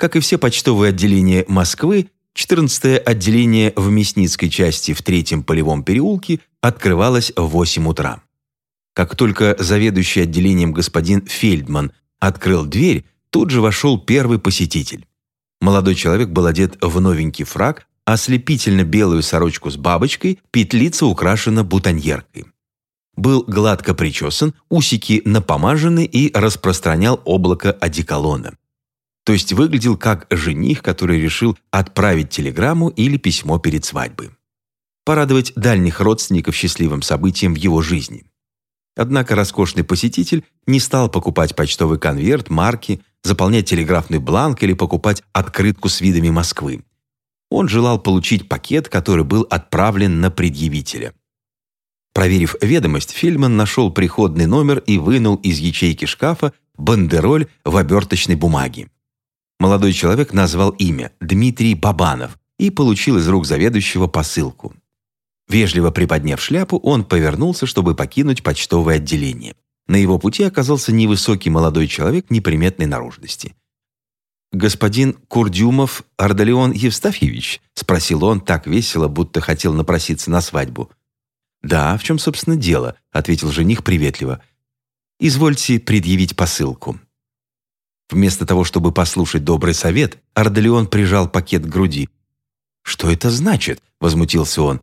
Как и все почтовые отделения Москвы, 14-е отделение в Мясницкой части в третьем полевом переулке открывалось в 8 утра. Как только заведующий отделением господин Фельдман открыл дверь, тут же вошел первый посетитель. Молодой человек был одет в новенький фраг, ослепительно белую сорочку с бабочкой, петлица украшена бутоньеркой. Был гладко причесан, усики напомажены и распространял облако одеколона. То есть выглядел как жених, который решил отправить телеграмму или письмо перед свадьбой. Порадовать дальних родственников счастливым событием в его жизни. Однако роскошный посетитель не стал покупать почтовый конверт, марки, заполнять телеграфный бланк или покупать открытку с видами Москвы. Он желал получить пакет, который был отправлен на предъявителя. Проверив ведомость, Фильман нашел приходный номер и вынул из ячейки шкафа бандероль в оберточной бумаге. Молодой человек назвал имя Дмитрий Бабанов и получил из рук заведующего посылку. Вежливо приподняв шляпу, он повернулся, чтобы покинуть почтовое отделение. На его пути оказался невысокий молодой человек неприметной наружности. «Господин Курдюмов Ардалион Евстафьевич?» – спросил он так весело, будто хотел напроситься на свадьбу. «Да, в чем, собственно, дело?» – ответил жених приветливо. «Извольте предъявить посылку». Вместо того, чтобы послушать добрый совет, Ардалион прижал пакет к груди. «Что это значит?» – возмутился он.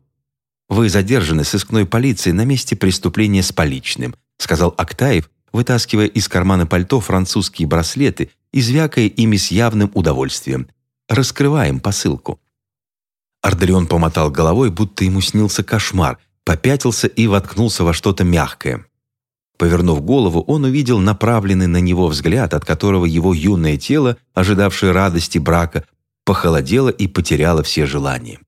«Вы задержаны сыскной полицией на месте преступления с поличным», – сказал Актаев, вытаскивая из кармана пальто французские браслеты и звякая ими с явным удовольствием. «Раскрываем посылку». Ардалион помотал головой, будто ему снился кошмар, попятился и воткнулся во что-то мягкое. Повернув голову, он увидел направленный на него взгляд, от которого его юное тело, ожидавшее радости брака, похолодело и потеряло все желания.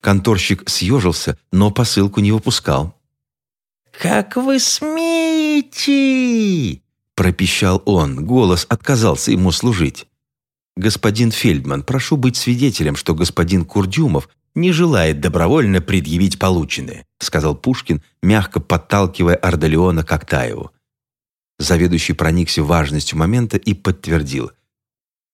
Конторщик съежился, но посылку не выпускал. «Как вы смеете?» пропищал он, голос отказался ему служить. «Господин Фельдман, прошу быть свидетелем, что господин Курдюмов не желает добровольно предъявить полученное», сказал Пушкин, мягко подталкивая Ардалиона к Актаеву. Заведующий проникся важностью момента и подтвердил.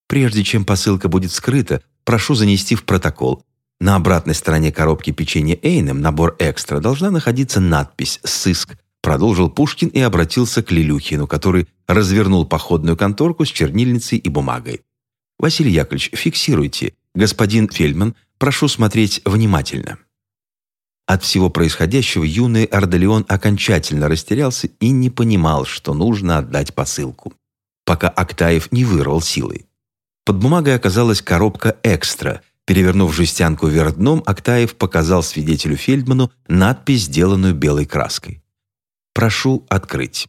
«Прежде чем посылка будет скрыта, прошу занести в протокол. На обратной стороне коробки печенья Эйнем, набор экстра, должна находиться надпись «Сыск», продолжил Пушкин и обратился к Лилюхину, который развернул походную конторку с чернильницей и бумагой. «Василий Яковлевич, фиксируйте. Господин Фельдман, прошу смотреть внимательно». От всего происходящего юный Ардалион окончательно растерялся и не понимал, что нужно отдать посылку, пока Актаев не вырвал силой. Под бумагой оказалась коробка «Экстра». Перевернув жестянку вверх дном, Актаев показал свидетелю Фельдману надпись, сделанную белой краской. «Прошу открыть».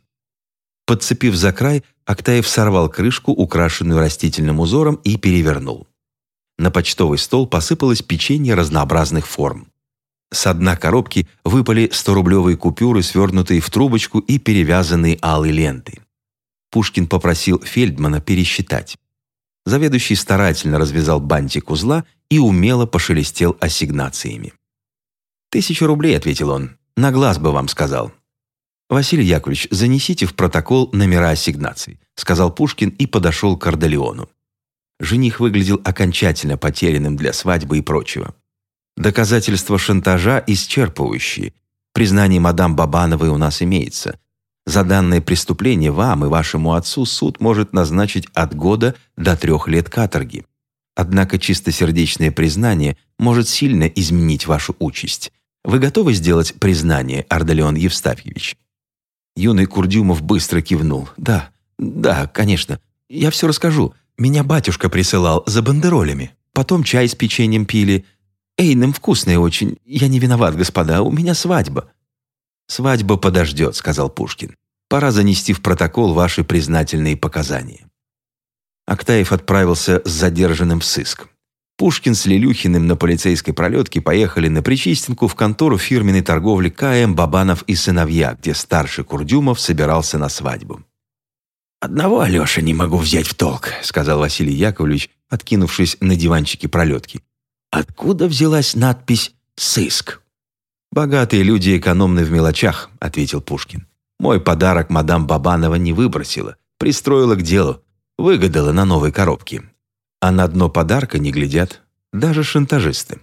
Подцепив за край, Актаев сорвал крышку, украшенную растительным узором, и перевернул. На почтовый стол посыпалось печенье разнообразных форм. С дна коробки выпали 100-рублевые купюры, свернутые в трубочку и перевязанные алой лентой. Пушкин попросил Фельдмана пересчитать. Заведующий старательно развязал бантик узла и умело пошелестел ассигнациями. «Тысячу рублей», — ответил он. «На глаз бы вам сказал». «Василий Яковлевич, занесите в протокол номера ассигнаций», сказал Пушкин и подошел к Ордолеону. Жених выглядел окончательно потерянным для свадьбы и прочего. Доказательства шантажа исчерпывающие. Признание мадам Бабановой у нас имеется. За данное преступление вам и вашему отцу суд может назначить от года до трех лет каторги. Однако чистосердечное признание может сильно изменить вашу участь. Вы готовы сделать признание, Ардалион Евстафьевич? Юный Курдюмов быстро кивнул. «Да, да, конечно. Я все расскажу. Меня батюшка присылал за бандеролями. Потом чай с печеньем пили. Эйным вкусное очень. Я не виноват, господа, у меня свадьба». «Свадьба подождет», — сказал Пушкин. «Пора занести в протокол ваши признательные показания». Актаев отправился с задержанным в сыск. Пушкин с Лилюхиным на полицейской пролетке поехали на Причистенку в контору фирменной торговли КМ «Бабанов и сыновья», где старший Курдюмов собирался на свадьбу. «Одного Алеша не могу взять в толк», — сказал Василий Яковлевич, откинувшись на диванчике пролетки. «Откуда взялась надпись «Сыск»?» «Богатые люди экономны в мелочах», — ответил Пушкин. «Мой подарок мадам Бабанова не выбросила, пристроила к делу, выгадала на новой коробке. А на дно подарка не глядят даже шантажисты.